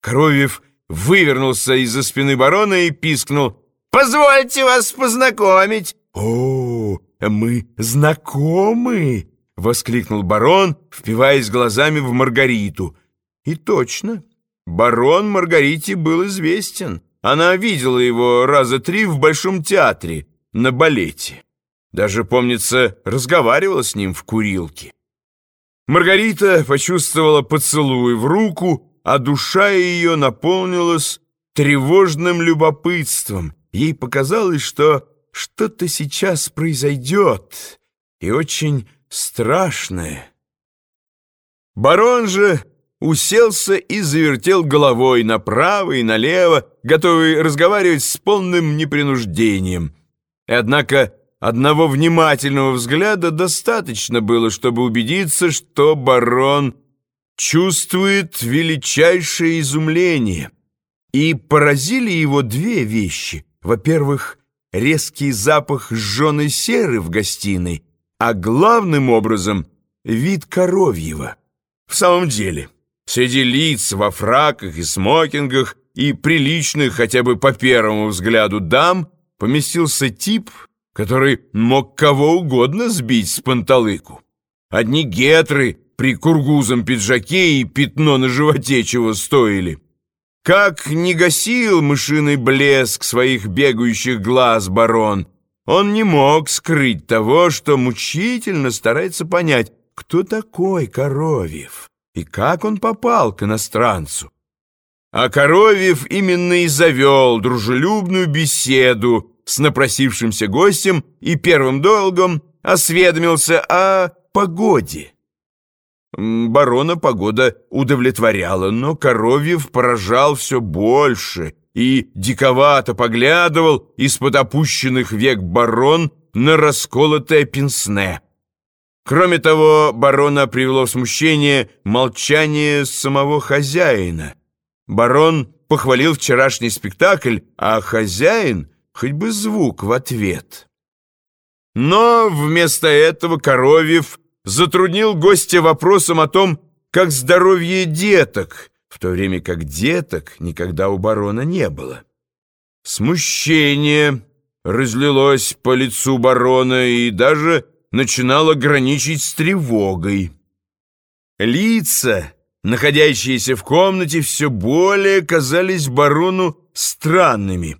Коровьев вывернулся из-за спины барона и пискнул. «Позвольте вас познакомить!» «О, мы знакомы!» — воскликнул барон, впиваясь глазами в Маргариту. И точно, барон Маргарите был известен. Она видела его раза три в Большом театре на балете. Даже, помнится, разговаривала с ним в курилке. Маргарита почувствовала поцелуй в руку, а душа ее наполнилась тревожным любопытством. Ей показалось, что что-то сейчас произойдет, и очень страшное. Барон же уселся и завертел головой направо и налево, готовый разговаривать с полным непринуждением. И однако одного внимательного взгляда достаточно было, чтобы убедиться, что барон чувствует величайшее изумление. И поразили его две вещи. Во-первых, резкий запах сжженной серы в гостиной, а главным образом — вид коровьего. В самом деле, среди лиц во фраках и смокингах и приличных хотя бы по первому взгляду дам поместился тип, который мог кого угодно сбить с панталыку. Одни гетры при кургузом пиджаке и пятно на животе чего стоили. Как не гасил мышиный блеск своих бегающих глаз барон, он не мог скрыть того, что мучительно старается понять, кто такой Коровьев и как он попал к иностранцу. А Коровьев именно и завел дружелюбную беседу с напросившимся гостем и первым долгом осведомился о погоде. Барона погода удовлетворяла, но Коровьев поражал все больше и диковато поглядывал из-под опущенных век барон на расколотое пенсне. Кроме того, барона привело в смущение молчание самого хозяина. Барон похвалил вчерашний спектакль, а хозяин хоть бы звук в ответ. Но вместо этого Коровьев затруднил гостя вопросом о том, как здоровье деток, в то время как деток никогда у барона не было. Смущение разлилось по лицу барона и даже начинало граничить с тревогой. Лица, находящиеся в комнате, все более казались барону странными.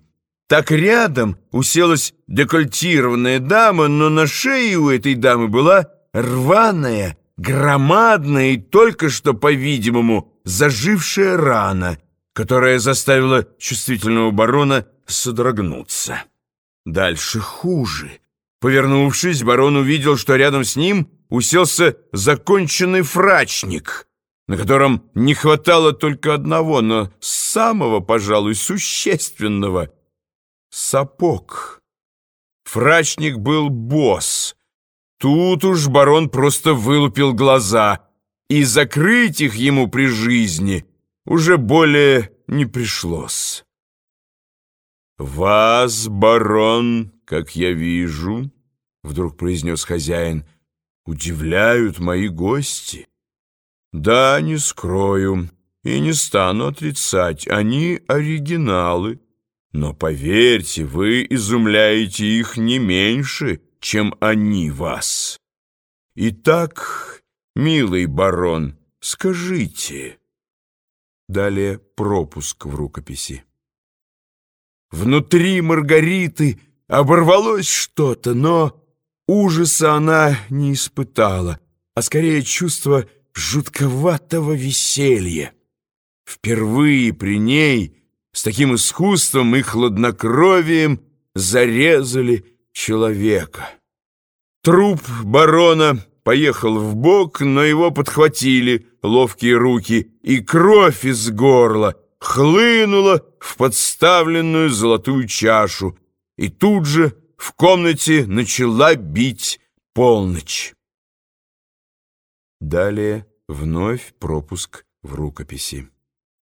Так рядом уселась декольтированная дама, но на шее у этой дамы была рваная, громадная и только что, по-видимому, зажившая рана, которая заставила чувствительного барона содрогнуться. Дальше хуже. Повернувшись, барон увидел, что рядом с ним уселся законченный фрачник, на котором не хватало только одного, но самого, пожалуй, существенного — сапог. Фрачник был босс — Тут уж барон просто вылупил глаза, и закрыть их ему при жизни уже более не пришлось. «Вас, барон, как я вижу, — вдруг произнес хозяин, — удивляют мои гости. Да, не скрою и не стану отрицать, они оригиналы, но, поверьте, вы изумляете их не меньше, — чем они вас. Итак, милый барон, скажите. Далее пропуск в рукописи. Внутри Маргариты оборвалось что-то, но ужаса она не испытала, а скорее чувство жутковатого веселья. Впервые при ней с таким искусством и хладнокровием зарезали человека. Труп барона поехал в бок, но его подхватили ловкие руки, и кровь из горла хлынула в подставленную золотую чашу, и тут же в комнате начала бить полночь. Далее вновь пропуск в рукописи.